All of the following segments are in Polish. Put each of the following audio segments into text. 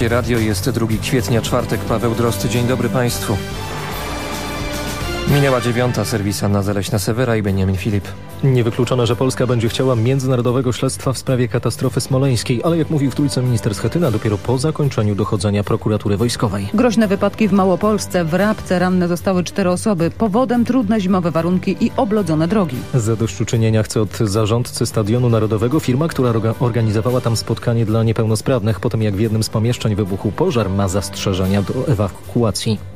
Radio jest 2 kwietnia, czwartek. Paweł Drosty. Dzień dobry Państwu. Minęła dziewiąta, serwis Anna Zaleśna Sewera i Benjamin Filip. Niewykluczone, że Polska będzie chciała międzynarodowego śledztwa w sprawie katastrofy smoleńskiej, ale jak mówił w Trójce minister Schetyna, dopiero po zakończeniu dochodzenia prokuratury wojskowej. Groźne wypadki w Małopolsce. W Rabce ranne zostały cztery osoby. Powodem trudne zimowe warunki i oblodzone drogi. Zadośćuczynienia chce od zarządcy Stadionu Narodowego firma, która organizowała tam spotkanie dla niepełnosprawnych. Po tym jak w jednym z pomieszczeń wybuchł pożar, ma zastrzeżenia do ewakuacji.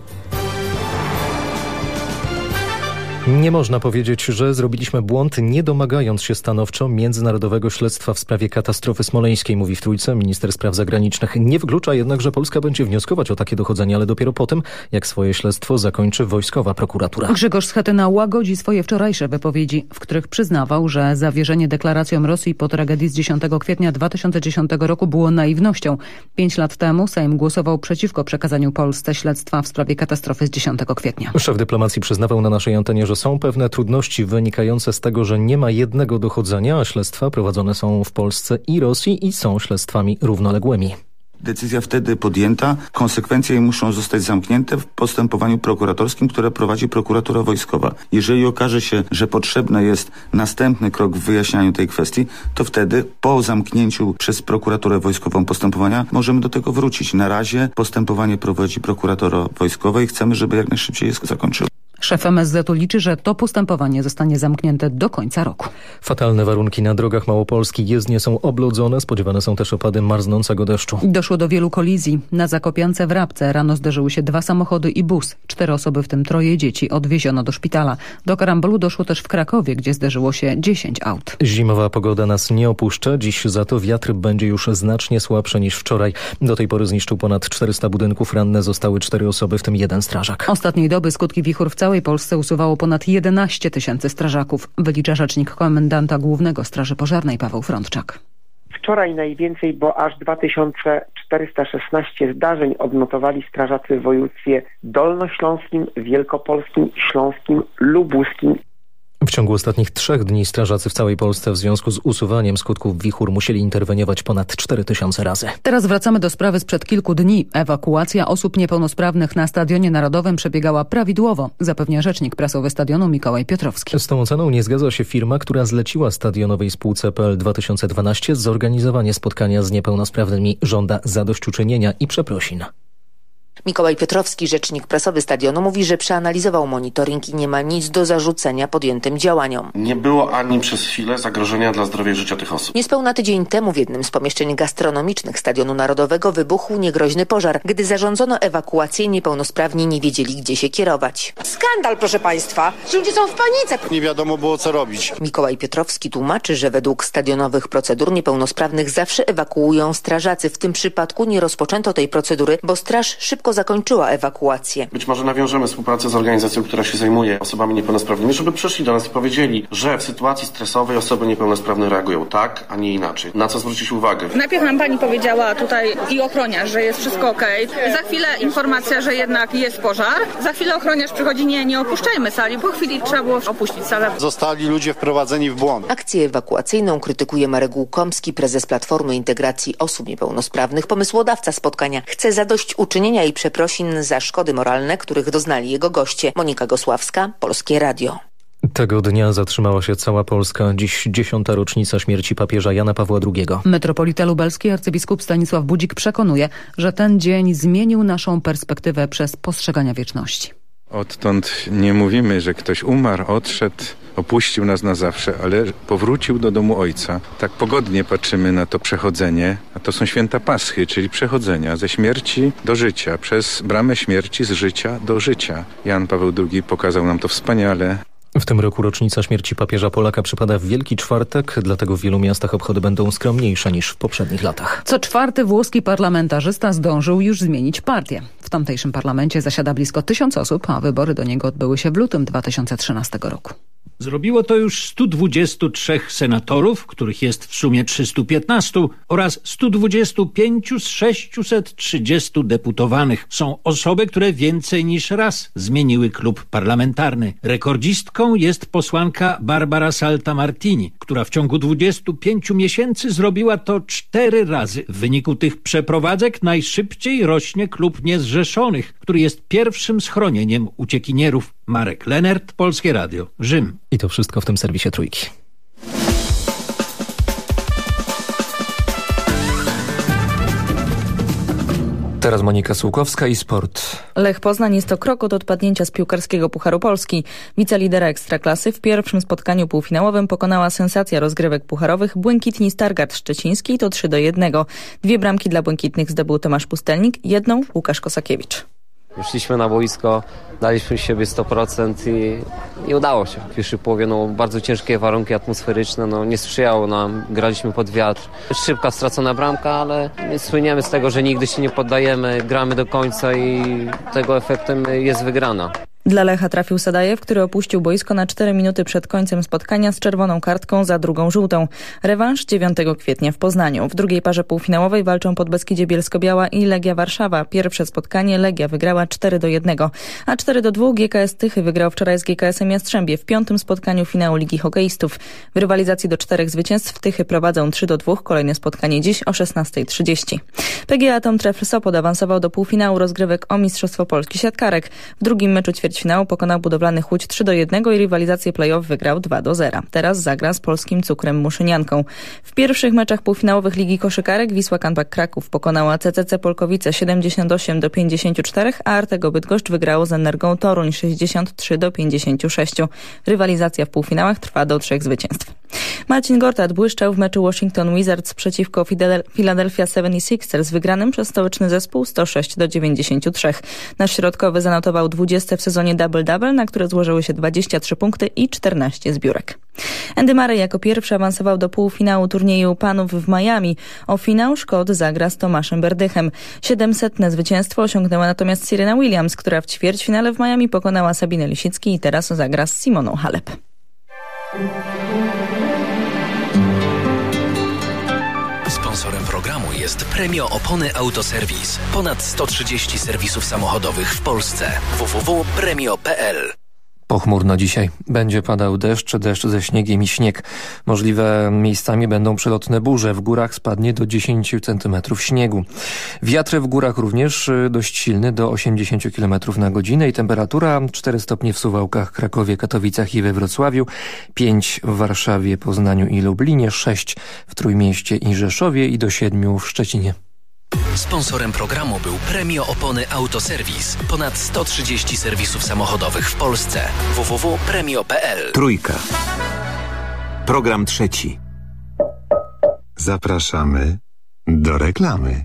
Nie można powiedzieć, że zrobiliśmy błąd, nie domagając się stanowczo międzynarodowego śledztwa w sprawie katastrofy smoleńskiej, mówi w Trójce minister spraw zagranicznych. Nie wyklucza jednak, że Polska będzie wnioskować o takie dochodzenie, ale dopiero po tym, jak swoje śledztwo zakończy wojskowa prokuratura. Grzegorz Schetyna łagodzi swoje wczorajsze wypowiedzi, w których przyznawał, że zawierzenie deklaracjom Rosji po tragedii z 10 kwietnia 2010 roku było naiwnością. Pięć lat temu Sejm głosował przeciwko przekazaniu Polsce śledztwa w sprawie katastrofy z 10 kwietnia. Szef dyplomacji przyznawał na naszej antenie, że są pewne trudności wynikające z tego, że nie ma jednego dochodzenia, a śledztwa prowadzone są w Polsce i Rosji i są śledztwami równoległymi. Decyzja wtedy podjęta, konsekwencje muszą zostać zamknięte w postępowaniu prokuratorskim, które prowadzi prokuratura wojskowa. Jeżeli okaże się, że potrzebny jest następny krok w wyjaśnianiu tej kwestii, to wtedy po zamknięciu przez prokuraturę wojskową postępowania możemy do tego wrócić. Na razie postępowanie prowadzi prokuratora wojskowa i chcemy, żeby jak najszybciej je zakończyło. Szef MSZ-u liczy, że to postępowanie zostanie zamknięte do końca roku. Fatalne warunki na drogach Małopolski jezdnie są oblodzone, spodziewane są też opady marznącego deszczu. Doszło do wielu kolizji. Na Zakopiance w Rabce rano zderzyły się dwa samochody i bus. Cztery osoby, w tym troje dzieci, odwieziono do szpitala. Do karambolu doszło też w Krakowie, gdzie zderzyło się 10 aut. Zimowa pogoda nas nie opuszcza. Dziś za to wiatr będzie już znacznie słabszy niż wczoraj. Do tej pory zniszczył ponad 400 budynków. Ranne zostały cztery osoby, w tym jeden strażak. Ostatniej doby skutki wichur w całej całej Polsce usuwało ponad 11 tysięcy strażaków, wylicza rzecznik komendanta głównego Straży Pożarnej Paweł Frądczak. Wczoraj najwięcej, bo aż 2416 zdarzeń odnotowali strażacy w województwie dolnośląskim, wielkopolskim, śląskim, lubuskim w ciągu ostatnich trzech dni strażacy w całej Polsce w związku z usuwaniem skutków wichur musieli interweniować ponad 4 tysiące razy. Teraz wracamy do sprawy sprzed kilku dni. Ewakuacja osób niepełnosprawnych na Stadionie Narodowym przebiegała prawidłowo, zapewnia rzecznik prasowy stadionu Mikołaj Piotrowski. Z tą oceną nie zgadza się firma, która zleciła stadionowej spółce PL 2012 zorganizowanie spotkania z niepełnosprawnymi. Żąda zadośćuczynienia i przeprosin. Mikołaj Piotrowski, rzecznik prasowy stadionu, mówi, że przeanalizował monitoring i nie ma nic do zarzucenia podjętym działaniom. Nie było ani przez chwilę zagrożenia dla zdrowia i życia tych osób. Niespełna tydzień temu w jednym z pomieszczeń gastronomicznych Stadionu Narodowego wybuchł niegroźny pożar. Gdy zarządzono ewakuację, niepełnosprawni nie wiedzieli, gdzie się kierować. Skandal, proszę państwa. Ludzie są w panice. Nie wiadomo było, co robić. Mikołaj Piotrowski tłumaczy, że według stadionowych procedur niepełnosprawnych zawsze ewakuują strażacy. W tym przypadku nie rozpoczęto tej procedury, bo straż szybko szybko zakończyła ewakuację. Być może nawiążemy współpracę z organizacją, która się zajmuje osobami niepełnosprawnymi, żeby przyszli do nas i powiedzieli, że w sytuacji stresowej osoby niepełnosprawne reagują tak, a nie inaczej. Na co zwrócić uwagę? Najpierw nam pani powiedziała tutaj i ochroniarz, że jest wszystko ok. Za chwilę informacja, że jednak jest pożar. Za chwilę ochroniarz przychodzi, nie, nie opuszczajmy sali. Po chwili trzeba było opuścić salę. Zostali ludzie wprowadzeni w błąd. Akcję ewakuacyjną krytykuje Marek Łukomski, prezes Platformy Integracji Osób Niepełnosprawnych, pomysłodawca spotkania. Chce zadość uczynienia i przeprosin za szkody moralne, których doznali jego goście. Monika Gosławska, Polskie Radio. Tego dnia zatrzymała się cała Polska. Dziś dziesiąta rocznica śmierci papieża Jana Pawła II. Metropolita lubelski arcybiskup Stanisław Budzik przekonuje, że ten dzień zmienił naszą perspektywę przez postrzegania wieczności. Odtąd nie mówimy, że ktoś umarł, odszedł, opuścił nas na zawsze, ale powrócił do domu Ojca. Tak pogodnie patrzymy na to przechodzenie, a to są święta Paschy, czyli przechodzenia ze śmierci do życia, przez bramę śmierci z życia do życia. Jan Paweł II pokazał nam to wspaniale. W tym roku rocznica śmierci papieża Polaka przypada w Wielki Czwartek, dlatego w wielu miastach obchody będą skromniejsze niż w poprzednich latach. Co czwarty włoski parlamentarzysta zdążył już zmienić partię. W tamtejszym parlamencie zasiada blisko tysiąc osób, a wybory do niego odbyły się w lutym 2013 roku. Zrobiło to już 123 senatorów, których jest w sumie 315 oraz 125 z 630 deputowanych. Są osoby, które więcej niż raz zmieniły klub parlamentarny. Rekordzistką jest posłanka Barbara Salta Martini, która w ciągu 25 miesięcy zrobiła to cztery razy. W wyniku tych przeprowadzek najszybciej rośnie klub niezrzeszonych, który jest pierwszym schronieniem uciekinierów. Marek Lenert, Polskie Radio, Rzym. I to wszystko w tym serwisie Trójki. Teraz Monika Sułkowska i sport. Lech Poznań jest to krok od odpadnięcia z piłkarskiego Pucharu Polski. Wicelidera Ekstraklasy w pierwszym spotkaniu półfinałowym pokonała sensacja rozgrywek pucharowych Błękitni Stargard Szczeciński to 3 do 1. Dwie bramki dla Błękitnych zdobył Tomasz Pustelnik, jedną Łukasz Kosakiewicz. Wyszliśmy na boisko, daliśmy siebie 100% i, i udało się. W pierwszej połowie no, bardzo ciężkie warunki atmosferyczne, no, nie sprzyjało nam, graliśmy pod wiatr. Szybka stracona bramka, ale nie słyniemy z tego, że nigdy się nie poddajemy, gramy do końca i tego efektem jest wygrana. Dla Lecha trafił Sadajew, który opuścił boisko na 4 minuty przed końcem spotkania z czerwoną kartką za drugą żółtą. Rewanż 9 kwietnia w Poznaniu. W drugiej parze półfinałowej walczą Podbeskidzie Bielsko-Biała i Legia Warszawa. Pierwsze spotkanie Legia wygrała 4 do 1, a 4 do 2 GKS Tychy wygrał wczoraj z GKS-em Jastrzębie w piątym spotkaniu finału Ligi Hokeistów. W rywalizacji do czterech zwycięstw Tychy prowadzą 3 do 2. Kolejne spotkanie dziś o 16.30. PGA Tom Trefl Sopot awansował do półfinału rozgrywek o Mistrzostwo Polski Siatkarek. W drugim meczu ćwierć ćwierćfinału pokonał budowlany Łódź 3 do 1 i rywalizację play-off wygrał 2 do 0. Teraz zagra z polskim cukrem Muszynianką. W pierwszych meczach półfinałowych Ligi Koszykarek Wisła Kanbak Kraków pokonała CCC Polkowice 78 do 54, a Artego Bydgoszcz wygrało z Energią Toruń 63 do 56. Rywalizacja w półfinałach trwa do trzech zwycięstw. Marcin Gortat błyszczał w meczu Washington Wizards przeciwko Philadelphia 76ers wygranym przez stołeczny zespół 106 do 93. Nasz środkowy zanotował 20 w sezonie double-double, na które złożyły się 23 punkty i 14 zbiórek. Andy Murray jako pierwszy awansował do półfinału turnieju panów w Miami. O finał Szkot zagra z Tomaszem Berdychem. 700 zwycięstwo osiągnęła natomiast Serena Williams, która w ćwierćfinale w Miami pokonała Sabinę Lisicki i teraz zagra z Simoną Halep. Jest Premio Opony Autoserwis. Ponad 130 serwisów samochodowych w Polsce. www.premio.pl Pochmurno dzisiaj. Będzie padał deszcz, deszcz ze śniegiem i śnieg. Możliwe miejscami będą przelotne burze. W górach spadnie do 10 cm śniegu. Wiatr w górach również y, dość silny, do 80 km na godzinę i temperatura 4 stopnie w Suwałkach, Krakowie, Katowicach i we Wrocławiu, 5 w Warszawie, Poznaniu i Lublinie, 6 w Trójmieście i Rzeszowie i do 7 w Szczecinie. Sponsorem programu był Premio Opony Autoserwis. Ponad 130 serwisów samochodowych w Polsce. www.premio.pl Trójka. Program trzeci. Zapraszamy do reklamy.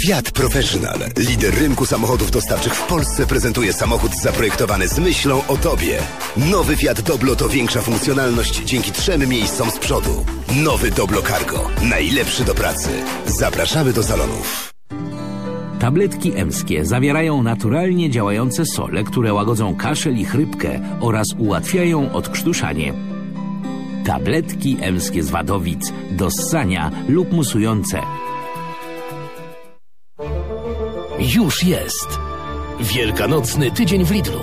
Fiat Professional, lider rynku samochodów dostawczych w Polsce, prezentuje samochód zaprojektowany z myślą o Tobie. Nowy Fiat Doblo to większa funkcjonalność dzięki trzem miejscom z przodu. Nowy Doblo Cargo, najlepszy do pracy. Zapraszamy do salonów. Tabletki emskie zawierają naturalnie działające sole, które łagodzą kaszel i chrypkę oraz ułatwiają odkrztuszanie. Tabletki emskie z wadowic, do ssania lub musujące. Już jest. Wielkanocny tydzień w Lidlu.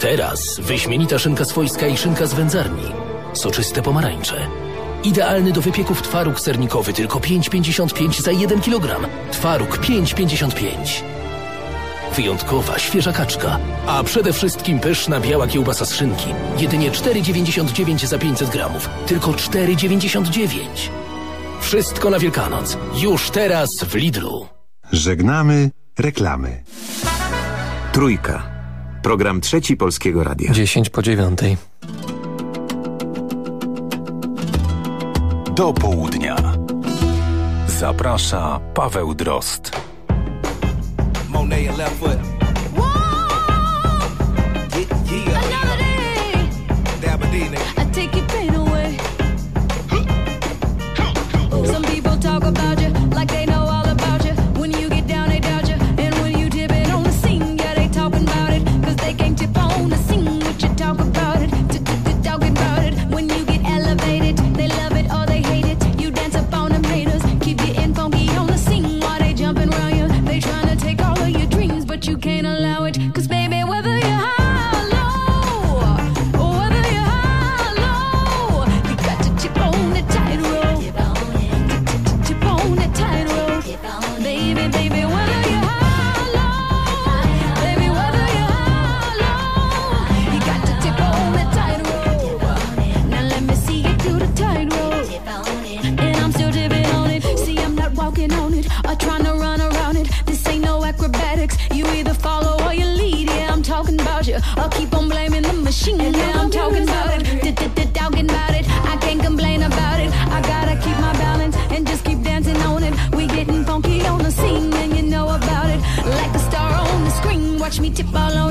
Teraz wyśmienita szynka swojska i szynka z wędzarni. Soczyste pomarańcze. Idealny do wypieków twaróg sernikowy, tylko 5,55 za 1 kg. Twaróg 5,55. Wyjątkowa, świeża kaczka, a przede wszystkim pyszna biała kiełbasa z szynki. Jedynie 4,99 za 500 gramów. Tylko 4,99. Wszystko na Wielkanoc. Już teraz w Lidlu. Żegnamy reklamy. Trójka. Program trzeci Polskiego Radia. 10 po dziewiątej. Do południa. Zaprasza Paweł Drozd. Monet and left foot. I'll keep on blaming the machine. Yeah, I'm talking about it. Talking about it. I can't complain about it. I gotta keep my balance and just keep dancing on it. We getting funky on the scene and you know about it. Like a star on the screen. Watch me tip all on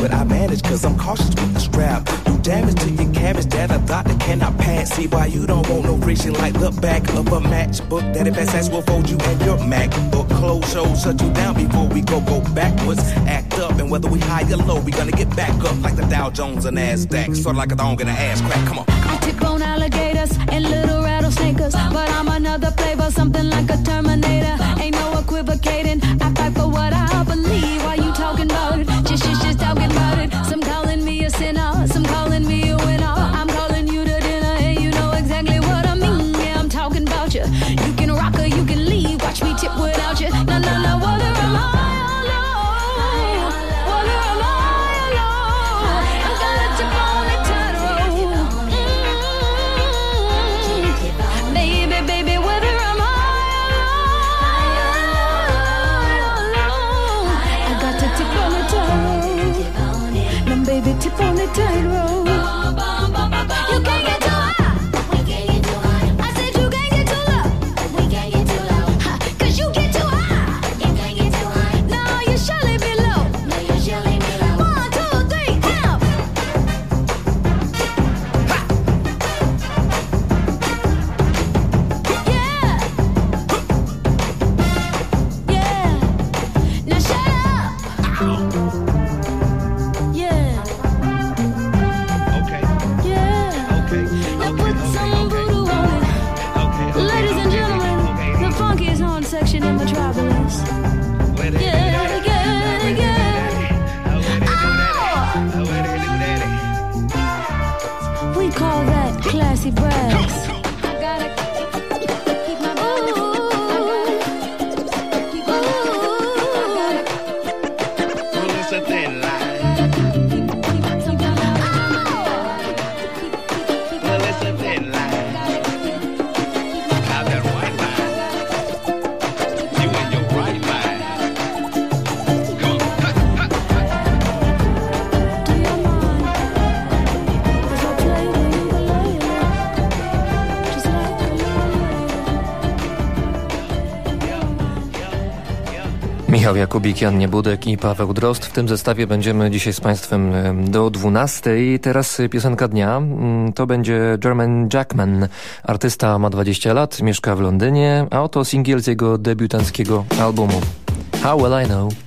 but I manage cause I'm cautious with the strap. Do damage to your cabbage that a doctor cannot pass. See why you don't want no friction like the back of a matchbook. Daddy best ass will fold you and your MacBook. Close shows shut you down before we go go backwards. Act up and whether we high or low, we gonna get back up like the Dow Jones and Nasdaq. Sort of like a dog in an ass crack. Come on. I tip on alligators and little rattlesnakers, but I'm another flavor, something like a Terminator. Ain't no equivocating. Michał Jakubik, Jan Niebudek i Paweł Drost. W tym zestawie będziemy dzisiaj z Państwem do 12. Teraz piosenka dnia. Mm, to będzie German Jackman. Artysta ma 20 lat, mieszka w Londynie, a oto singiel z jego debiutanckiego albumu. How Will I Know?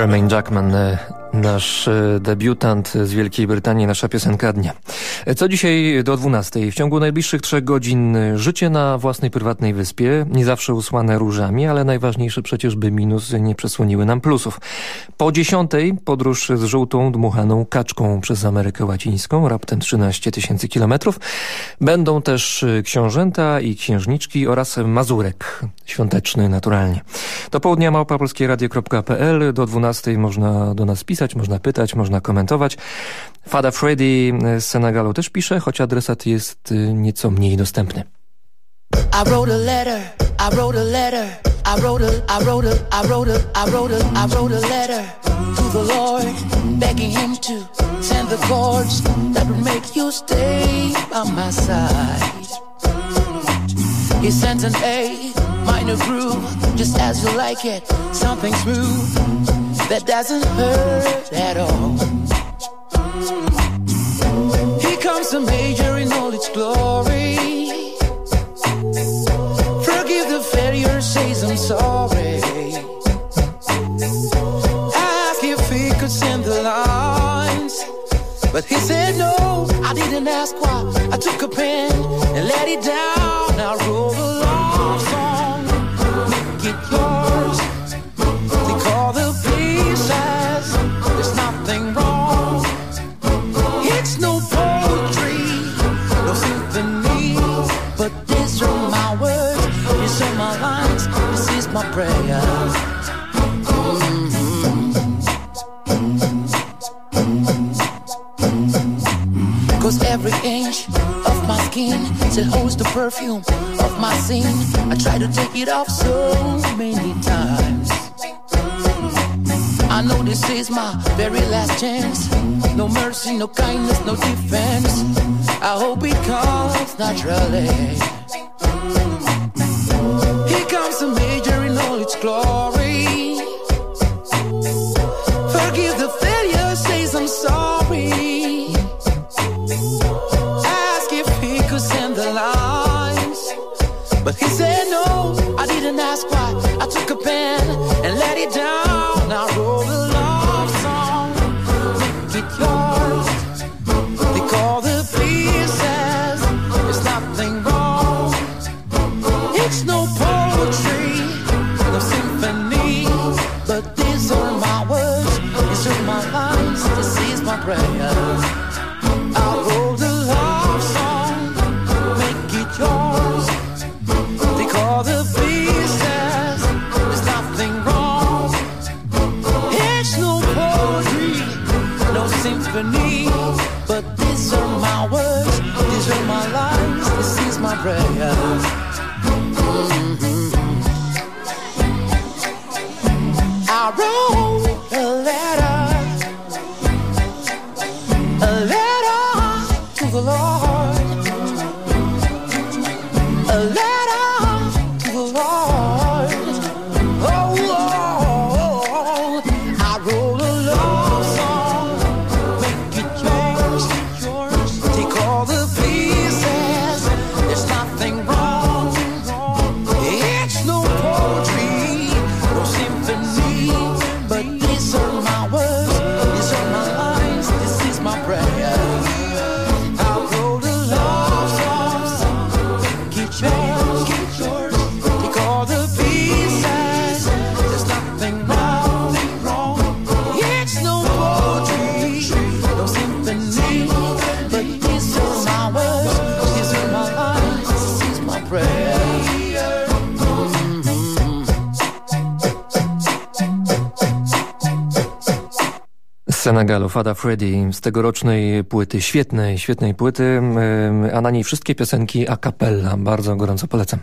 Jermaine Jackman, e, nasz e, debiutant z Wielkiej Brytanii, nasza piosenka dnia. Co dzisiaj do 12? W ciągu najbliższych trzech godzin życie na własnej prywatnej wyspie, nie zawsze usłane różami, ale najważniejsze przecież, by minusy nie przesłoniły nam plusów. Po 10 podróż z żółtą dmuchaną kaczką przez Amerykę Łacińską, raptem 13 tysięcy kilometrów. Będą też książęta i księżniczki oraz Mazurek, świąteczny naturalnie. Do południa małpa polskieradio.pl, do 12 można do nas pisać, można pytać, można komentować. Fada Freddy z Senegalu też pisze, choć adresat jest y, nieco mniej dostępny. I wrote a letter, I wrote a letter, I wrote a, I wrote a, I wrote a, I wrote a, I wrote a letter to the Lord, begging him to send the chords that would make you stay by my side. He sent an A minor groove, just as you like it, something smooth that doesn't hurt at all. Comes the major in all its glory. Forgive the failure, says I'm sorry. Ask if he could send the lines, but he said no. I didn't ask why. I took a pen and let it down. No no kindness, no defense. I hope it comes naturally. But these are my words, these are my lines, this is my prayer. Fada Freddy z tegorocznej płyty, świetnej, świetnej płyty, a na niej wszystkie piosenki a cappella. Bardzo gorąco polecam.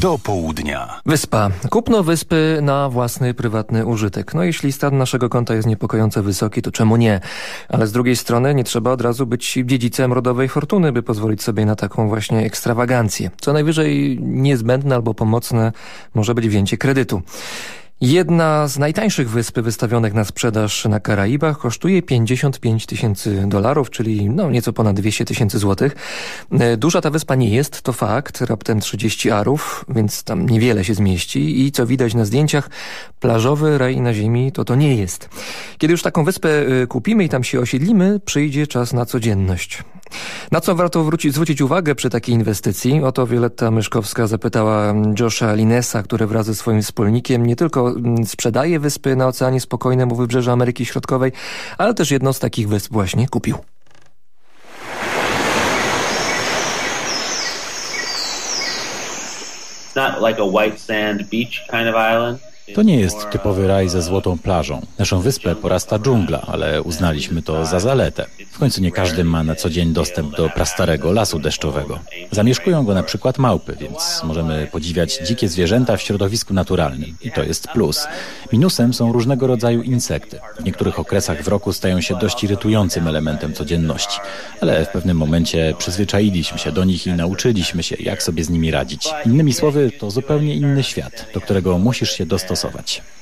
Do południa. Wyspa. Kupno wyspy na własny, prywatny użytek. No jeśli stan naszego konta jest niepokojąco wysoki, to czemu nie? Ale z drugiej strony nie trzeba od razu być dziedzicem rodowej fortuny, by pozwolić sobie na taką właśnie ekstrawagancję. Co najwyżej niezbędne albo pomocne może być wzięcie kredytu. Jedna z najtańszych wysp wystawionych na sprzedaż na Karaibach kosztuje 55 tysięcy dolarów, czyli no nieco ponad 200 tysięcy złotych. E, Duża ta wyspa nie jest, to fakt, raptem 30 arów, więc tam niewiele się zmieści i co widać na zdjęciach, plażowy raj na ziemi to to nie jest. Kiedy już taką wyspę e, kupimy i tam się osiedlimy, przyjdzie czas na codzienność. Na co warto wrócić, zwrócić uwagę przy takiej inwestycji? O to Wioletta Myszkowska zapytała Josha Linesa, który wraz ze swoim wspólnikiem nie tylko mm, sprzedaje wyspy na Oceanie Spokojnym u wybrzeża Ameryki Środkowej, ale też jedną z takich wysp właśnie kupił. It's not like a white sand beach kind of island. To nie jest typowy raj ze złotą plażą. Naszą wyspę porasta dżungla, ale uznaliśmy to za zaletę. W końcu nie każdy ma na co dzień dostęp do prastarego lasu deszczowego. Zamieszkują go na przykład małpy, więc możemy podziwiać dzikie zwierzęta w środowisku naturalnym. I to jest plus. Minusem są różnego rodzaju insekty. W niektórych okresach w roku stają się dość irytującym elementem codzienności. Ale w pewnym momencie przyzwyczailiśmy się do nich i nauczyliśmy się, jak sobie z nimi radzić. Innymi słowy, to zupełnie inny świat, do którego musisz się dostosować.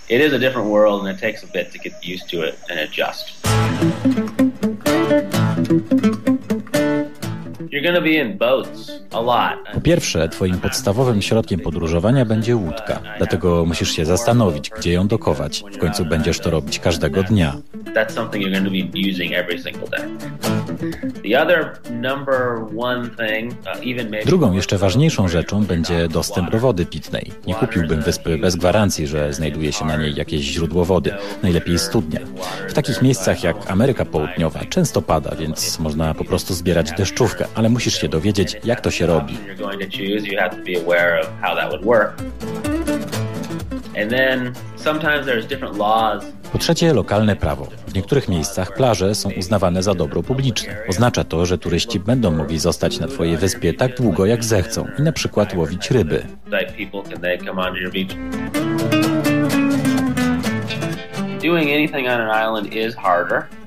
It is a different world and it takes a bit to get used to it and adjust. You're going to be in boats a lot. Po pierwsze, twoim podstawowym środkiem podróżowania będzie łódka. Dlatego musisz się zastanowić, gdzie ją dokować. W końcu będziesz to robić każdego dnia. That's something you're going to be using every single day. Uh, Drugą, jeszcze ważniejszą rzeczą będzie dostęp do wody pitnej. Nie kupiłbym wyspy bez gwarancji, że znajduje się na niej jakieś źródło wody, najlepiej studnia. W takich miejscach jak Ameryka Południowa często pada, więc można po prostu zbierać deszczówkę, ale musisz się dowiedzieć, jak to się robi. And then sometimes there's different laws Po trzecie, lokalne prawo. W niektórych miejscach plaże są uznawane za dobro publiczne. Oznacza to, że turyści będą mogli zostać na Twojej wyspie tak długo, jak zechcą i na przykład łowić ryby.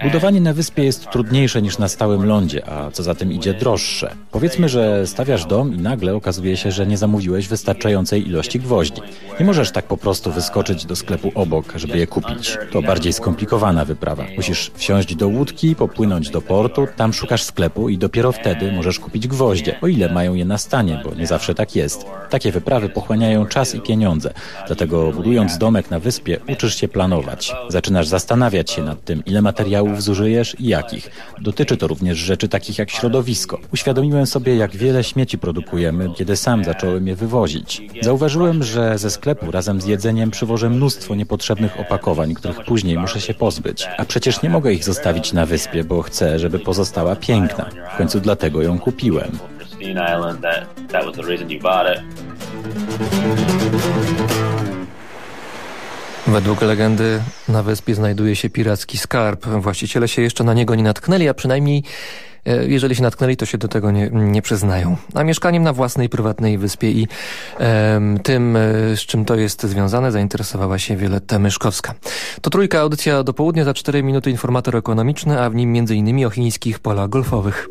Budowanie na wyspie jest trudniejsze niż na stałym lądzie, a co za tym idzie droższe. Powiedzmy, że stawiasz dom i nagle okazuje się, że nie zamówiłeś wystarczającej ilości gwoździ. Nie możesz tak po prostu wyskoczyć do sklepu obok, żeby je kupić. To bardziej skomplikowana wyprawa. Musisz wsiąść do łódki, popłynąć do portu, tam szukasz sklepu i dopiero wtedy możesz kupić gwoździe, o ile mają je na stanie, bo nie zawsze tak jest. Takie wyprawy pochłaniają czas i pieniądze, dlatego budując domek na wyspie uczysz się planować. Zaczynasz zastanawiać się nad tym, ile materiałów zużyjesz i jakich. Dotyczy to również rzeczy takich jak środowisko. Uświadomiłem sobie, jak wiele śmieci produkujemy, kiedy sam zacząłem je wywozić. Zauważyłem, że ze sklepu razem z jedzeniem przywożę mnóstwo niepotrzebnych opakowań, których później muszę się pozbyć. A przecież nie mogę ich zostawić na wyspie, bo chcę, żeby pozostała piękna. W końcu dlatego ją kupiłem. Island. That that was the reason you bought it. Według legendy na wyspie znajduje się piracki skarb. Właściciele się jeszcze na niego nie natknęli, a przynajmniej e, jeżeli się natknęli, to się do tego nie, nie przyznają. A mieszkaniem na własnej, prywatnej wyspie i em, tym, e, z czym to jest związane, zainteresowała się Wioletta Myszkowska. To trójka audycja do południa, za 4 minuty informator ekonomiczny, a w nim m.in. o chińskich polach golfowych.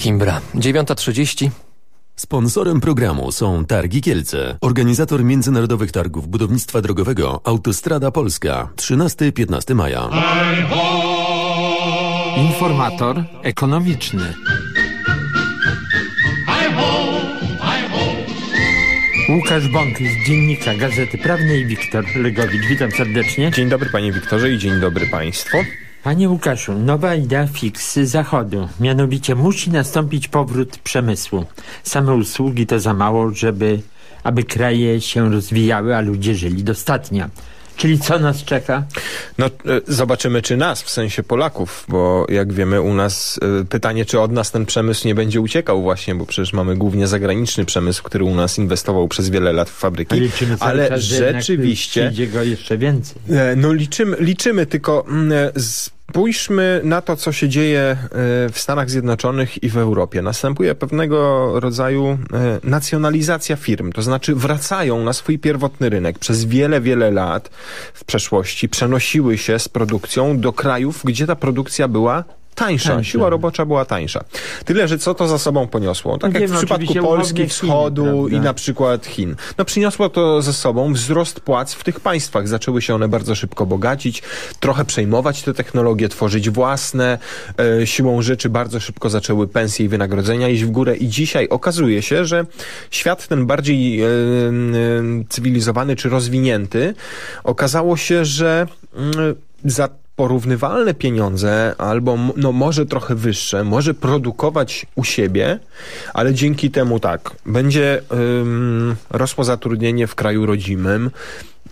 Kimbra. 9.30. Sponsorem programu są Targi Kielce, organizator międzynarodowych targów budownictwa drogowego Autostrada Polska 13-15 maja. Informator ekonomiczny. Łukasz Bąk z Dziennika Gazety Prawnej Wiktor Legowicz. Witam serdecznie. Dzień dobry panie Wiktorze i dzień dobry państwu. Panie Łukaszu, nowa idea fix Zachodu. Mianowicie musi nastąpić powrót przemysłu. Same usługi to za mało, żeby aby kraje się rozwijały, a ludzie żyli dostatnio. Czyli co nas czeka? No e, zobaczymy czy nas, w sensie Polaków, bo jak wiemy u nas e, pytanie, czy od nas ten przemysł nie będzie uciekał właśnie, bo przecież mamy głównie zagraniczny przemysł, który u nas inwestował przez wiele lat w fabryki. Liczymy cały Ale czas, że rzeczywiście... przyjdzie go jeszcze więcej. E, No liczymy, liczymy tylko mm, spójrzmy na to, co się dzieje e, w Stanach Zjednoczonych i w Europie. Następuje pewnego rodzaju e, nacjonalizacja firm, to znaczy wracają na swój pierwotny rynek. Przez wiele, wiele lat w przeszłości przenosiły się z produkcją do krajów, gdzie ta produkcja była tańsza, Tańsza. siła robocza była tańsza. Tyle, że co to za sobą poniosło? Tak jak w przypadku Polski, Wschodu Chiny, i na przykład Chin. No przyniosło to ze sobą wzrost płac w tych państwach. Zaczęły się one bardzo szybko bogacić, trochę przejmować te technologie, tworzyć własne. E, siłą rzeczy bardzo szybko zaczęły pensje i wynagrodzenia iść w górę i dzisiaj okazuje się, że świat ten bardziej e, e, cywilizowany czy rozwinięty okazało się, że mm, za porównywalne pieniądze, albo no może trochę wyższe, może produkować u siebie, ale dzięki temu tak, będzie ym, rosło zatrudnienie w kraju rodzimym,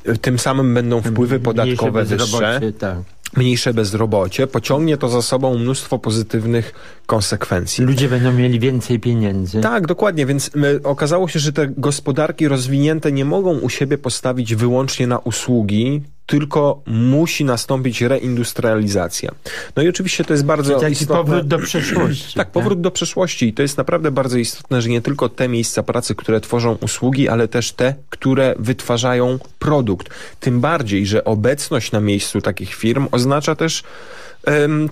y, tym samym będą wpływy podatkowe wyższe tak. mniejsze bezrobocie, pociągnie to za sobą mnóstwo pozytywnych konsekwencji. Ludzie będą mieli więcej pieniędzy. Tak, dokładnie, więc y, okazało się, że te gospodarki rozwinięte nie mogą u siebie postawić wyłącznie na usługi, tylko musi nastąpić reindustrializacja. No i oczywiście to jest bardzo Czyli taki istotne. powrót do przeszłości. Tak, powrót do przeszłości. I to jest naprawdę bardzo istotne, że nie tylko te miejsca pracy, które tworzą usługi, ale też te, które wytwarzają produkt. Tym bardziej, że obecność na miejscu takich firm oznacza też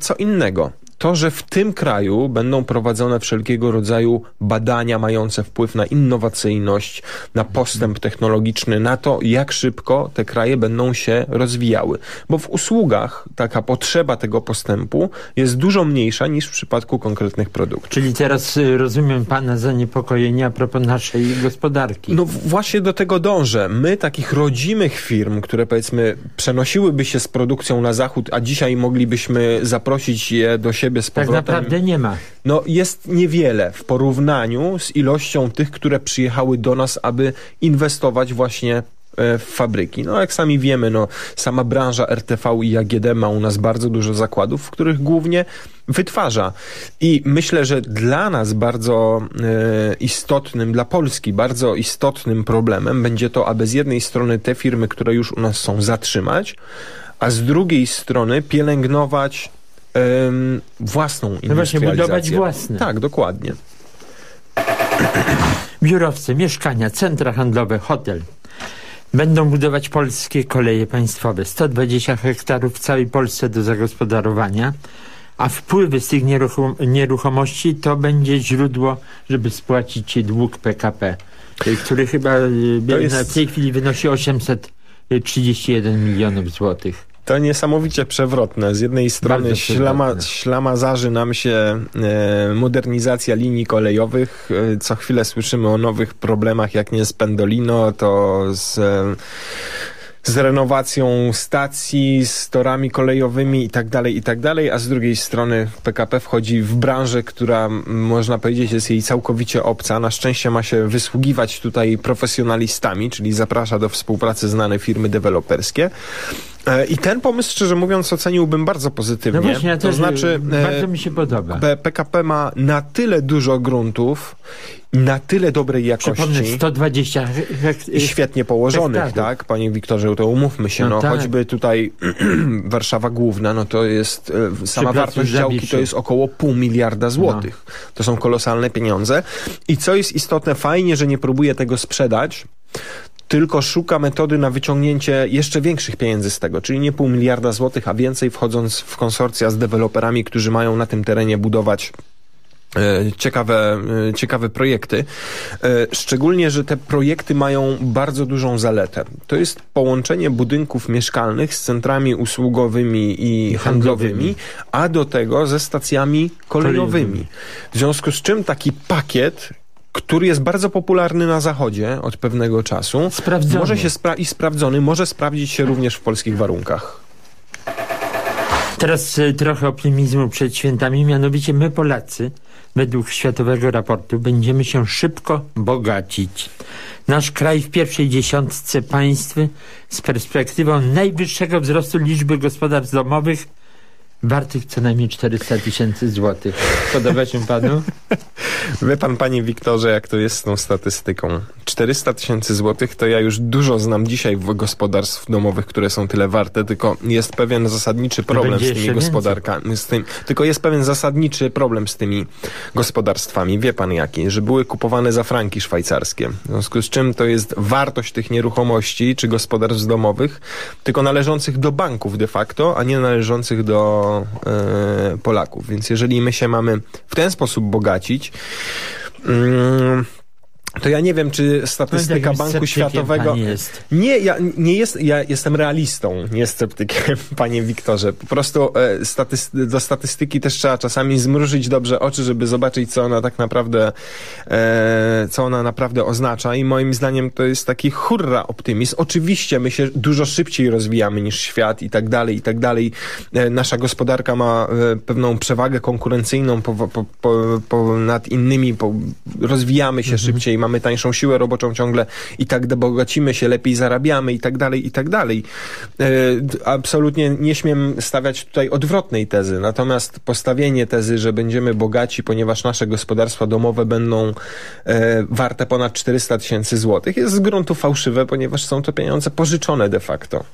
co innego. To, że w tym kraju będą prowadzone wszelkiego rodzaju badania mające wpływ na innowacyjność, na postęp technologiczny, na to, jak szybko te kraje będą się rozwijały. Bo w usługach taka potrzeba tego postępu jest dużo mniejsza niż w przypadku konkretnych produktów. Czyli teraz y, rozumiem pana zaniepokojenie a propos naszej gospodarki. No właśnie do tego dążę. My takich rodzimych firm, które powiedzmy przenosiłyby się z produkcją na zachód, a dzisiaj moglibyśmy zaprosić je do siebie z tak powrotem. naprawdę nie ma. No jest niewiele w porównaniu z ilością tych, które przyjechały do nas, aby inwestować właśnie e, w fabryki. No jak sami wiemy, no sama branża RTV i AGD ma u nas bardzo dużo zakładów, w których głównie wytwarza. I myślę, że dla nas bardzo e, istotnym, dla Polski bardzo istotnym problemem będzie to, aby z jednej strony te firmy, które już u nas są, zatrzymać, a z drugiej strony pielęgnować em, własną No właśnie, budować industrializację. własne. Tak, dokładnie. Biurowce, mieszkania, centra handlowe, hotel. Będą budować polskie koleje państwowe. 120 hektarów w całej Polsce do zagospodarowania, a wpływy z tych nieruchom nieruchomości to będzie źródło, żeby spłacić dług PKP, y, który chyba y, jest- w tej chwili wynosi 831 milionów złotych. To niesamowicie przewrotne. Z jednej strony ślama, ślamazarzy nam się e, modernizacja linii kolejowych. E, co chwilę słyszymy o nowych problemach, jak nie z Pendolino, to z... E, z renowacją stacji, z torami kolejowymi i tak dalej, i tak dalej, a z drugiej strony PKP wchodzi w branżę, która można powiedzieć jest jej całkowicie obca. Na szczęście ma się wysługiwać tutaj profesjonalistami, czyli zaprasza do współpracy znane firmy deweloperskie. E, I ten pomysł, szczerze mówiąc, oceniłbym bardzo pozytywnie. No właśnie, ja to znaczy, y, e, bardzo mi się podoba. PKP ma na tyle dużo gruntów i na tyle dobrej jakości. Przypomnę, 120 hek- I świetnie położonych, hektarów. tak? Panie Wiktorze, to umówmy się. No, No tak. Choćby tutaj Warszawa Główna, no to jest e, sama wartość działki to jest około pół miliarda złotych. To są kolosalne pieniądze. I co jest istotne, fajnie, że nie próbuje tego sprzedać, tylko szuka metody na wyciągnięcie jeszcze większych pieniędzy z tego, czyli nie pół miliarda złotych, a więcej wchodząc w konsorcja z deweloperami, którzy mają na tym terenie budować e, ciekawe, e, ciekawe projekty. E, Szczególnie, że te projekty mają bardzo dużą zaletę. To jest połączenie budynków mieszkalnych z centrami usługowymi i handlowymi, a do tego ze stacjami kolejowymi. W związku z czym taki pakiet który jest bardzo popularny na zachodzie od pewnego czasu. Sprawdzony. Może się spra- I sprawdzony, może sprawdzić się również w polskich warunkach. Teraz e, trochę optymizmu przed świętami, mianowicie my Polacy, według światowego raportu, będziemy się szybko bogacić. Nasz kraj w pierwszej dziesiątce państw z perspektywą najwyższego wzrostu liczby gospodarstw domowych wartych co najmniej 400 tysięcy złotych. Podoba się panu? Wie pan, panie Wiktorze, jak to jest z tą statystyką? 400 tysięcy złotych to ja już dużo znam dzisiaj w gospodarstw domowych, które są tyle warte, tylko jest pewien zasadniczy problem z tymi gospodarkami. Z tym, tylko jest pewien zasadniczy problem z tymi gospodarstwami. Wie pan jaki? Że były kupowane za franki szwajcarskie. W związku z czym to jest wartość tych nieruchomości czy gospodarstw domowych, tylko należących do banków de facto, a nie należących do e, Polaków. Więc jeżeli my się mamy w ten sposób bogacić, mm, to ja nie wiem, czy statystyka Banku Światowego. jest. Nie, ja nie jest, ja jestem realistą, nie sceptykiem, panie Wiktorze. Po prostu e, statyst- do statystyki też trzeba czasami zmrużyć dobrze oczy, żeby zobaczyć, co ona tak naprawdę, e, co ona naprawdę oznacza. I moim zdaniem to jest taki hurra optymizm. Oczywiście my się dużo szybciej rozwijamy niż świat i tak dalej, i tak dalej. E, nasza gospodarka ma e, pewną przewagę konkurencyjną po, po, po, nad innymi, rozwijamy się szybciej, mamy tańszą siłę roboczą ciągle i tak bogacimy się, lepiej zarabiamy i tak dalej, i tak dalej. E, absolutnie nie śmiem stawiać tutaj odwrotnej tezy, natomiast postawienie tezy, że będziemy bogaci, ponieważ nasze gospodarstwa domowe będą e, warte ponad 400 tysięcy złotych, jest z gruntu fałszywe, ponieważ są to pieniądze pożyczone de facto.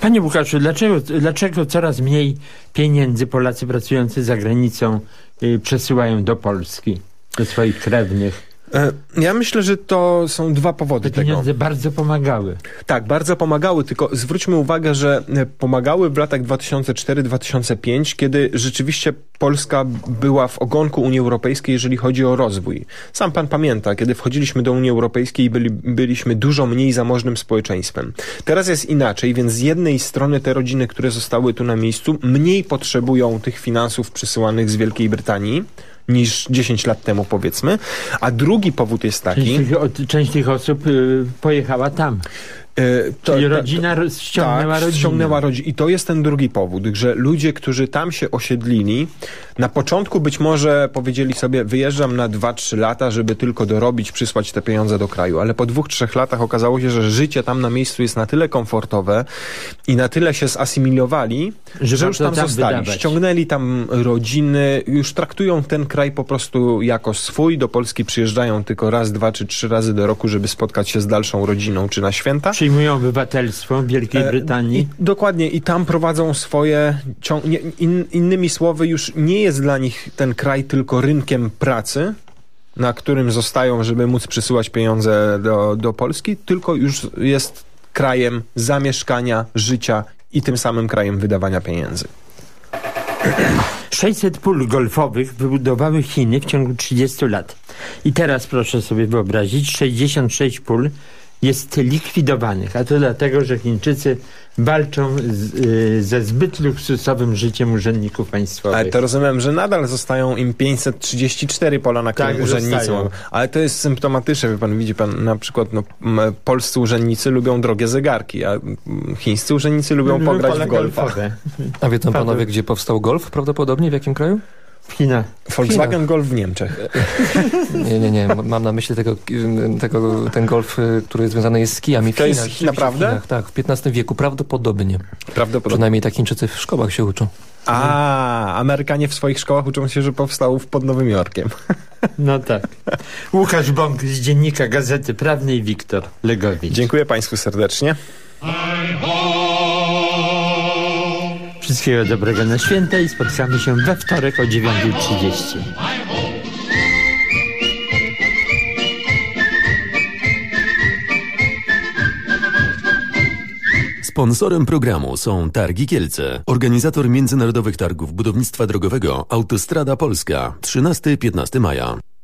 Panie Łukaszu, dlaczego, dlaczego coraz mniej pieniędzy Polacy pracujący za granicą y, przesyłają do Polski, do swoich krewnych? E, Ja myślę, że to są dwa powody Te tego. pieniądze bardzo pomagały. Tak, bardzo pomagały, tylko zwróćmy uwagę, że e, pomagały w latach 2004-2005, kiedy rzeczywiście Polska była w ogonku Unii Europejskiej, jeżeli chodzi o rozwój. Sam pan pamięta, kiedy wchodziliśmy do Unii Europejskiej, byli, byliśmy dużo mniej zamożnym społeczeństwem. Teraz jest inaczej, więc z jednej strony te rodziny, które zostały tu na miejscu, mniej potrzebują tych finansów przysyłanych z Wielkiej Brytanii, niż 10 lat temu powiedzmy, a drugi powód jest taki... Część tych, część tych osób y, pojechała tam. E, to- Czyli to- rodzina roz- ściągnęła tak, rodzinę. ściągnęła rodzinę. I to jest ten drugi powód, że ludzie, którzy tam się osiedlili, na początku być może powiedzieli sobie, wyjeżdżam na 2-3 lata, żeby tylko dorobić, przysłać te pieniądze do kraju. Ale po dwóch, trzech latach okazało się, że życie tam na miejscu jest na tyle komfortowe i na tyle się zasymilowali, Że że, już tam tam zostali. wydawać. Ściągnęli tam rodziny, już traktują ten kraj po prostu jako swój. Do Polski przyjeżdżają tylko raz, dwa czy trzy razy do roku, żeby spotkać się z dalszą rodziną czy na święta. Przyjmują obywatelstwo Wielkiej E, Brytanii. I, dokładnie, i tam prowadzą swoje. In, innymi słowy, już nie jest dla nich ten kraj tylko rynkiem pracy, na którym zostają, żeby móc przysyłać pieniądze do, do Polski, tylko już jest krajem zamieszkania, życia i tym samym krajem wydawania pieniędzy. 600 pól golfowych wybudowały Chiny w ciągu 30 lat. I teraz proszę sobie wyobrazić, 66 pól jest likwidowanych, a to dlatego, że Chińczycy walczą z, y, ze zbyt luksusowym życiem urzędników państwowych. Ale to rozumiem, że nadal zostają im 534 pola, na których Tak, urzędnicy są. Ale to jest symptomatyczne, wie pan, widzi pan, na przykład no, polscy urzędnicy lubią drogie zegarki, a chińscy urzędnicy lubią pograć w golfa. golfowe. A wie tam panowie, gdzie powstał golf prawdopodobnie? W jakim kraju? W Chinach. Volkswagen Golf w Niemczech. Nie, nie, nie. Mam na myśli tego, tego, ten golf, y, który związany jest z kijami. w To jest Chinach, rzeczywiście naprawdę? W Chinach, tak, w XV wieku prawdopodobnie. Prawdopodobnie. Przynajmniej tak Chińczycy w szkołach się uczą. A, Amerykanie w swoich szkołach uczą się, że powstał pod Nowym Jorkiem. No tak. Łukasz Bąk z Dziennika Gazety Prawnej, Wiktor Legowicz. Dziękuję Państwu serdecznie. Wszystkiego dobrego na święta i spotkamy się we wtorek o 9.30. Sponsorem programu są Targi Kielce, organizator międzynarodowych targów budownictwa drogowego Autostrada Polska 13-15 maja.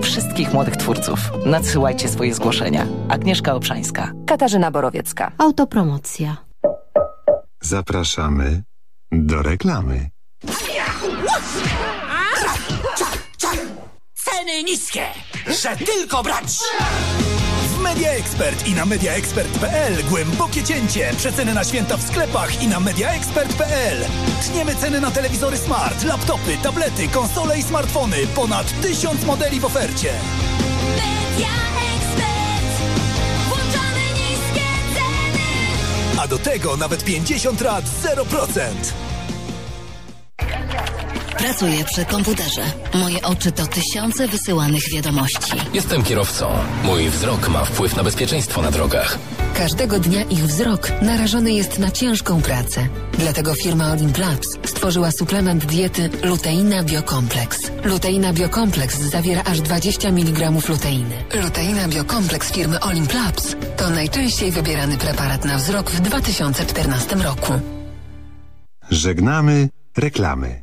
wszystkich młodych twórców. Nadsyłajcie swoje zgłoszenia. Agnieszka Obszańska. Katarzyna Borowiecka. Autopromocja. Zapraszamy do reklamy. Ceny niskie, że tylko brać! W Media Expert i na mediaexpert.pl głębokie cięcie. Przeceny na święta w sklepach i na mediaexpert.pl. Tniemy ceny na telewizory smart, laptopy, tablety, konsole i smartfony. Ponad tysiąc modeli w ofercie. Włączamy niskie ceny. A do tego nawet 50 lat 0%. Pracuję przy komputerze. Moje oczy to tysiące wysyłanych wiadomości. Jestem kierowcą. Mój wzrok ma wpływ na bezpieczeństwo na drogach. Każdego dnia ich wzrok narażony jest na ciężką pracę. Dlatego firma Olimplabs stworzyła suplement diety Luteina Biokompleks. Luteina Biokompleks zawiera aż 20 mg luteiny. Luteina Biokompleks firmy Olimplabs to najczęściej wybierany preparat na wzrok w 2014 roku. Żegnamy reklamy.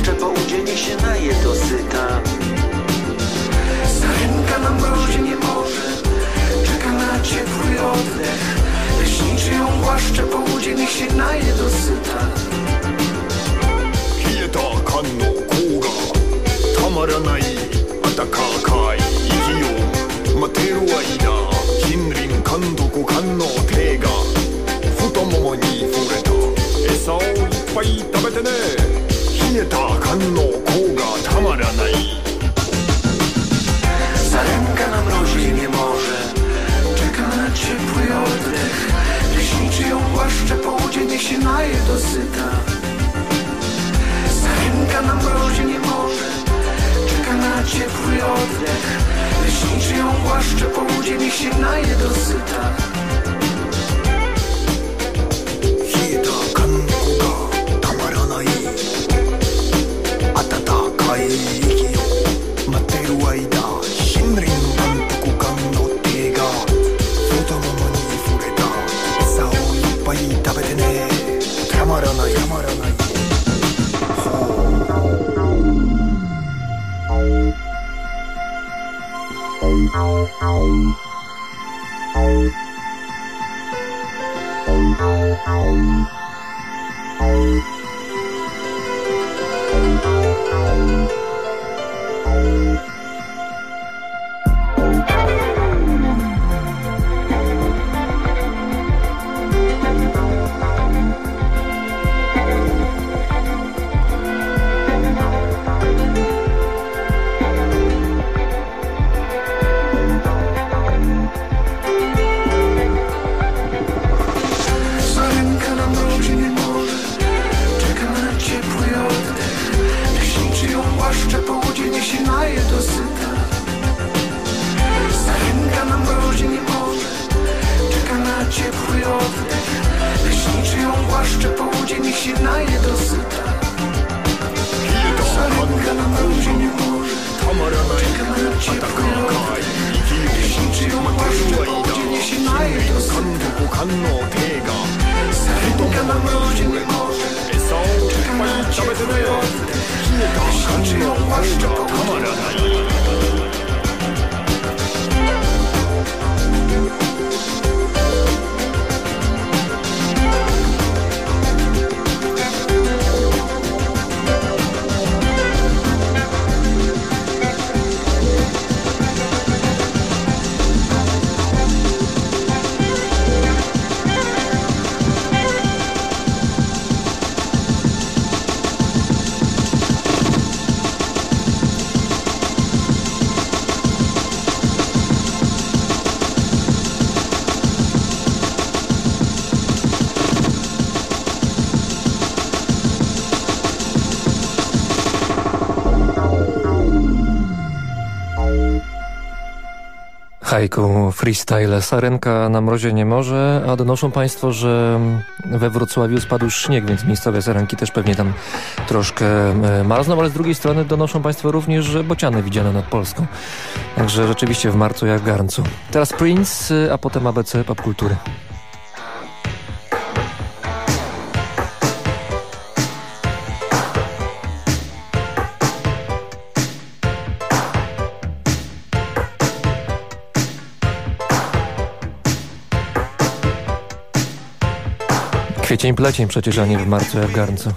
jeszcze po udzielnie się naje dosyta Sarenka na mrozie nie może. Czeka na ciepły oddech. Leśniczy ją głaszcze po udzielnie się naje dosyta Hieta kanno kuga Tamaranai atakakaj Ikiyo materu aida Hinrin kandoku kanno tega. Futomomo ni fureta Esa o ippai tabete ne 間近隣缶どこ缶の手が太ももに触れた餌をいっぱい食べてね冷えた缶の甲がたまらない Sarenka na mrozie nie może, czeka na ciepły oddech. Leśniczy ją głaszcze, po udzienie się naje dosyta. Sarenka na mrozie nie może, czeka na ciepły oddech. Leśniczy ją głaszcze, po udzienie się naje dosyta. 冷 生え待ってる間た林万徳感の手が太ももに触れた。餌をいっぱい食べてね。たまらない。たまらない freestyle. Sarenka na mrozie nie może, a donoszą Państwo, że we Wrocławiu spadł śnieg, więc miejscowe sarenki też pewnie tam troszkę e, marzną, ale z drugiej strony donoszą Państwo również, że bociany widziano nad Polską. Także rzeczywiście w marcu jak w garncu. Teraz Prince, a potem ABC Popkultury. Kwiecień plecień przecież, a nie w marcu jak w garncu.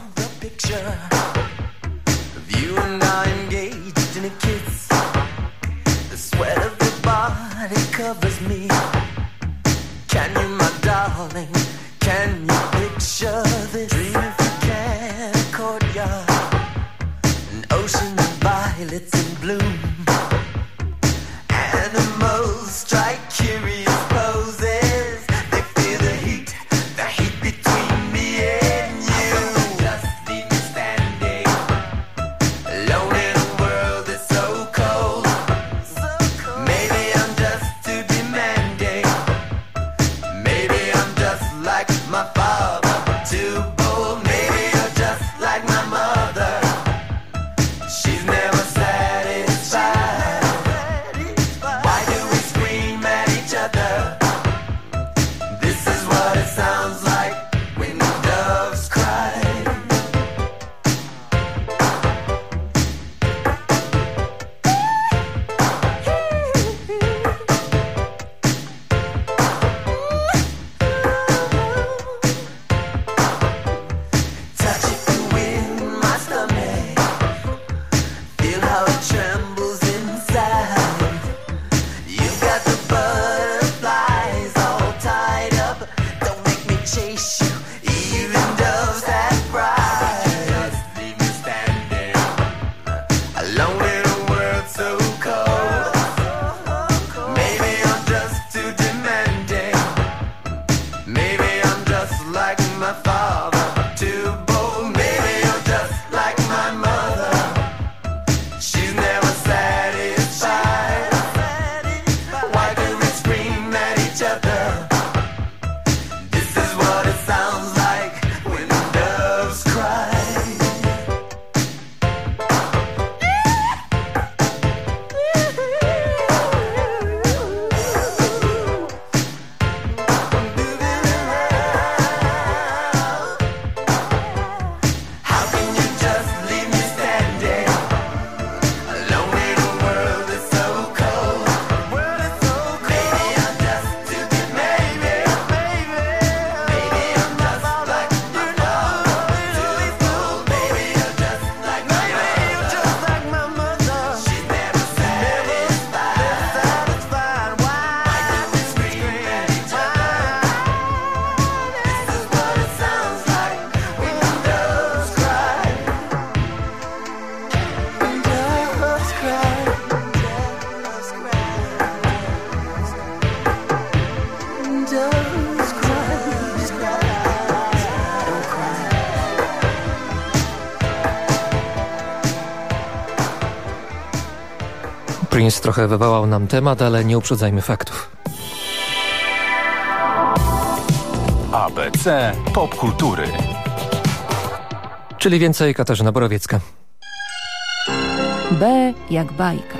trochę wywołał nam temat, ale nie uprzedzajmy faktów. ABC Popkultury Czyli więcej Katarzyna Borowiecka. B jak bajka,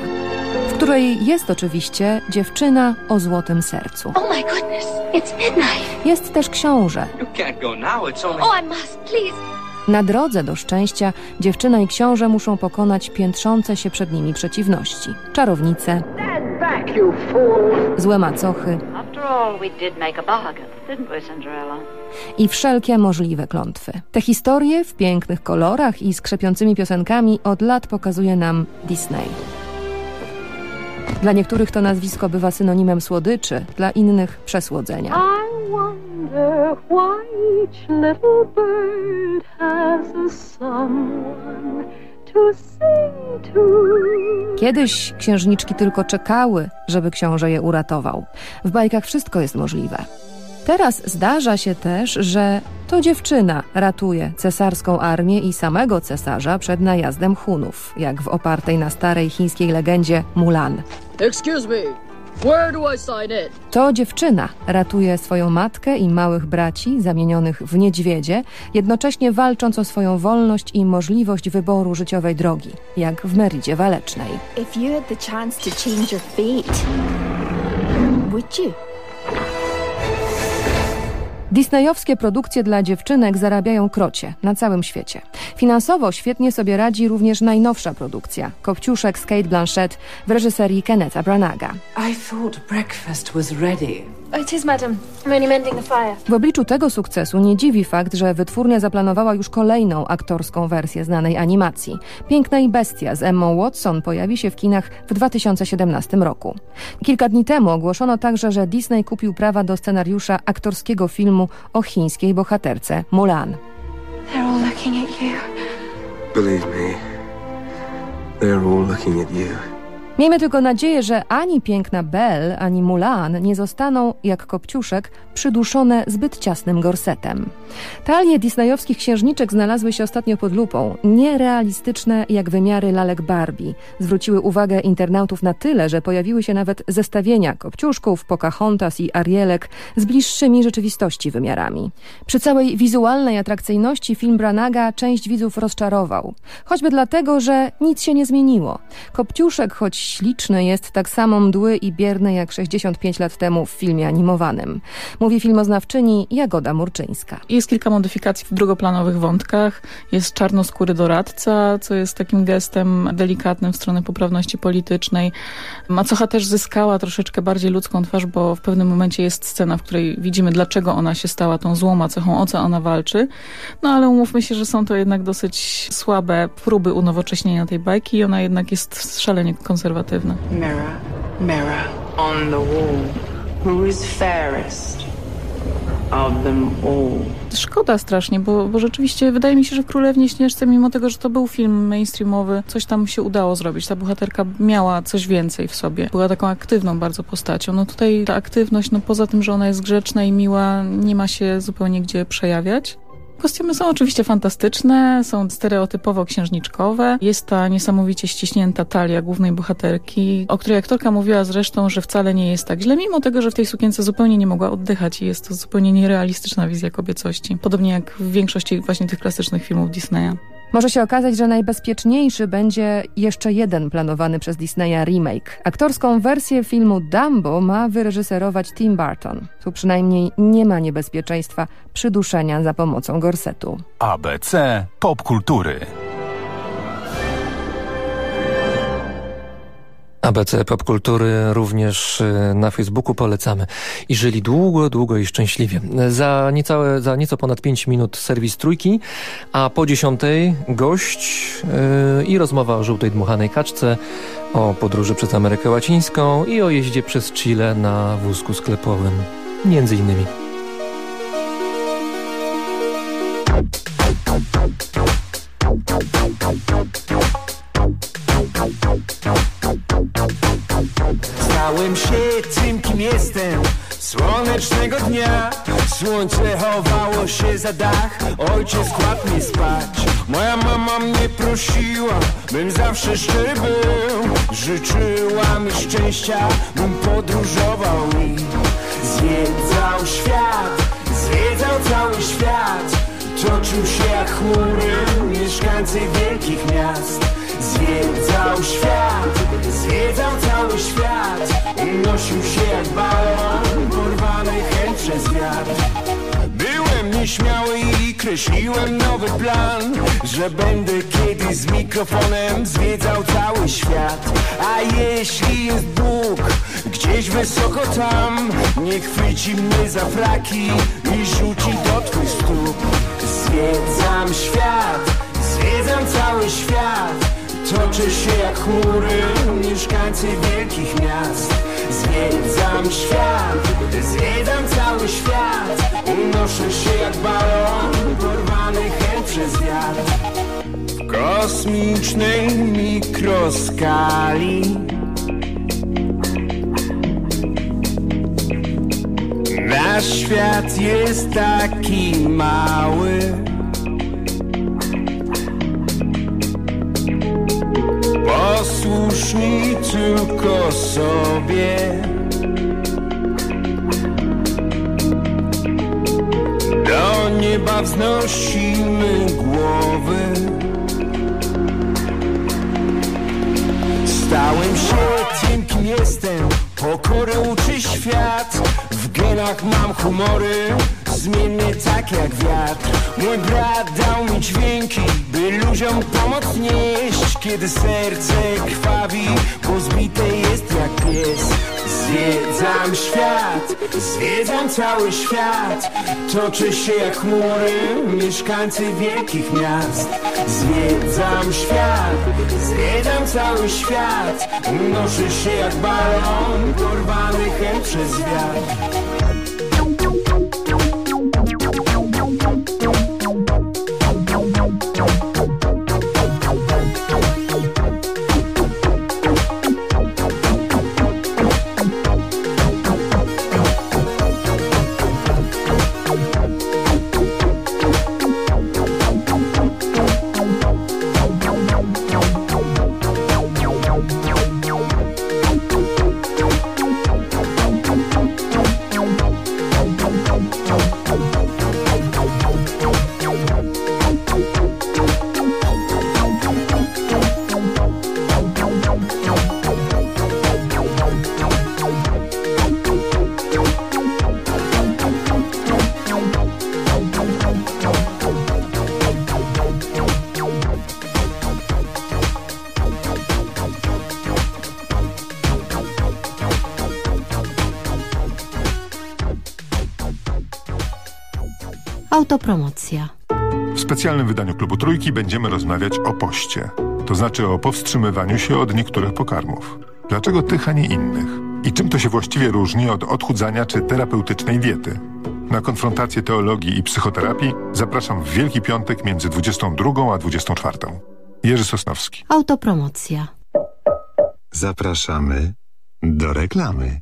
w której jest oczywiście dziewczyna o złotym sercu. Oh my goodness, it's midnight. Jest też książę. You can't go now, it's only... Oh, I must, please. Na drodze do szczęścia dziewczyna i książę muszą pokonać piętrzące się przed nimi przeciwności. Czarownice, złe macochy i wszelkie możliwe klątwy. Te historie w pięknych kolorach i skrzepiącymi piosenkami od lat pokazuje nam Disney. Dla niektórych to nazwisko bywa synonimem słodyczy, dla innych przesłodzenia. Wonder why each little bird has a someone to sing to. Kiedyś księżniczki tylko czekały, żeby książę je uratował. W bajkach wszystko jest możliwe. Teraz zdarza się też, że to dziewczyna ratuje cesarską armię i samego cesarza przed najazdem Hunów, jak w opartej na starej chińskiej legendzie Mulan. Excuse me, where do I sign in? To dziewczyna ratuje swoją matkę i małych braci zamienionych w niedźwiedzie, jednocześnie walcząc o swoją wolność i możliwość wyboru życiowej drogi, jak w Meridzie Walecznej. If you had the chance to change your fate, would you? Disneyowskie produkcje dla dziewczynek zarabiają krocie na całym świecie. Finansowo świetnie sobie radzi również najnowsza produkcja Kopciuszek z Kate Blanchett w reżyserii Kennetha Branaga. I thought breakfast was ready. It is, madam. I'm only mending the fire. W obliczu tego sukcesu nie dziwi fakt, że wytwórnia zaplanowała już kolejną aktorską wersję znanej animacji. Piękna i bestia z Emma Watson pojawi się w kinach w 2017 roku. Kilka dni temu ogłoszono także, że Disney kupił prawa do scenariusza aktorskiego filmu o chińskiej bohaterce Mulan. They're all looking at you. Believe me, they're all looking at you. Miejmy tylko nadzieję, że ani piękna Belle, ani Mulan nie zostaną, jak Kopciuszek, przyduszone zbyt ciasnym gorsetem. Talie disneyowskich księżniczek znalazły się ostatnio pod lupą. Nierealistyczne jak wymiary lalek Barbie. Zwróciły uwagę internautów na tyle, że pojawiły się nawet zestawienia Kopciuszków, Pocahontas i Arielek z bliższymi rzeczywistości wymiarami. Przy całej wizualnej atrakcyjności film Branaga część widzów rozczarował. Choćby dlatego, że nic się nie zmieniło. Kopciuszek, choć śliczny, jest tak samo mdły i bierny jak 65 lat temu w filmie animowanym. Mówi filmoznawczyni Jagoda Murczyńska. Jest kilka modyfikacji w drugoplanowych wątkach. Jest czarnoskóry doradca, co jest takim gestem delikatnym w stronę poprawności politycznej. Macocha też zyskała troszeczkę bardziej ludzką twarz, bo w pewnym momencie jest scena, w której widzimy, dlaczego ona się stała tą złą macechą, o co ona walczy. No ale umówmy się, że są to jednak dosyć słabe próby unowocześnienia tej bajki i ona jednak jest szalenie konserwatywna. Mirror, mirror on the wall. Who is fairest of them all? Szkoda strasznie, bo, bo rzeczywiście wydaje mi się, że w Królewnie Śnieżce, mimo tego, że to był film mainstreamowy, coś tam się udało zrobić. Ta bohaterka miała coś więcej w sobie. Była taką aktywną bardzo postacią. No tutaj ta aktywność, no poza tym, że ona jest grzeczna i miła, nie ma się zupełnie gdzie przejawiać. Kostiumy są oczywiście fantastyczne, są stereotypowo księżniczkowe. Jest ta niesamowicie ściśnięta talia głównej bohaterki, o której aktorka mówiła zresztą, że wcale nie jest tak źle, mimo tego, że w tej sukience zupełnie nie mogła oddychać i jest to zupełnie nierealistyczna wizja kobiecości. Podobnie jak w większości właśnie tych klasycznych filmów Disneya. Może się okazać, że najbezpieczniejszy będzie jeszcze jeden planowany przez Disneya remake. Aktorską wersję filmu Dumbo ma wyreżyserować Tim Burton. Tu przynajmniej nie ma niebezpieczeństwa przyduszenia za pomocą gorsetu. ABC Popkultury. ABC Popkultury również y, na Facebooku polecamy. I żyli długo, długo i szczęśliwie. Za, niecałe, za nieco ponad 5 minut serwis trójki, a po dziesiątej gość yy, i rozmowa o żółtej dmuchanej kaczce, o podróży przez Amerykę Łacińską i o jeździe przez Chile na wózku sklepowym. Między innymi. Stałem się tym, kim jestem. Słonecznego dnia Słońce chowało się za dach. Ojciec kładł mnie spać. Moja mama mnie prosiła Bym zawsze szczery był. Życzyła mi szczęścia Bym podróżował i Zwiedzał świat. Zwiedzał cały świat. Toczył się jak chmury Mieszkańcy wielkich miast Zwiedzał świat, zwiedzał cały świat. Unosił się jak balon, porwany chęt przez wiatr. Byłem nieśmiały i kreśliłem nowy plan Że będę kiedyś z mikrofonem zwiedzał cały świat. A jeśli jest Bóg gdzieś wysoko tam Niech chwyci mnie za fraki i rzuci do twych stóp. Zwiedzam świat, zwiedzam cały świat Toczę się jak chmury, mieszkańcy wielkich miast. Zwiedzam świat, zwiedzam cały świat. Unoszę się jak balon, porwany chęt przez wiatr. W kosmicznej mikroskali. Nasz świat jest taki mały Posłuszni tylko sobie. Do nieba wznosimy głowy. Stałem się tym, kim jestem Pokory uczy świat. W genach mam humory Zmiennie tak jak wiatr. Mój brat dał mi dźwięki By ludziom pomoc nieść Kiedy serce krwawi Bo zbite jest jak pies. Zwiedzam świat Zwiedzam cały świat. Toczę się jak chmury Mieszkańcy wielkich miast. Zwiedzam świat Zwiedzam cały świat. Unoszę się jak balon Porwany chęt przez wiatr Autopromocja. W specjalnym wydaniu Klubu Trójki będziemy rozmawiać o poście. To znaczy o powstrzymywaniu się od niektórych pokarmów. Dlaczego tych, a nie innych? I czym to się właściwie różni od odchudzania czy terapeutycznej diety? Na konfrontację teologii i psychoterapii zapraszam w Wielki Piątek między 22 a 24. Jerzy Sosnowski. Autopromocja. Zapraszamy do reklamy.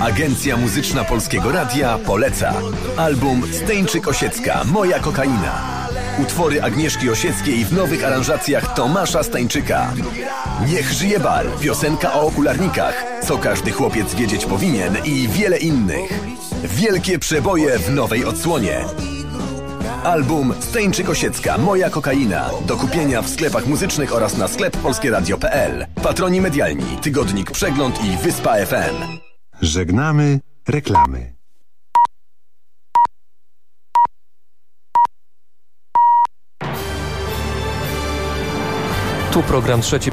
Agencja Muzyczna Polskiego Radia poleca album Steńczyk Osiecka Moja kokaina. Utwory Agnieszki Osieckiej w nowych aranżacjach Tomasza Stańczyka. Niech żyje bal, piosenka o okularnikach, co każdy chłopiec wiedzieć powinien i wiele innych. Wielkie przeboje w nowej odsłonie. Album Steńczyk Osiecka Moja kokaina do kupienia w sklepach muzycznych oraz na sklep polskieradio.pl. Patroni medialni, tygodnik Przegląd i Wyspa FM. Żegnamy reklamy. Tu program trzeci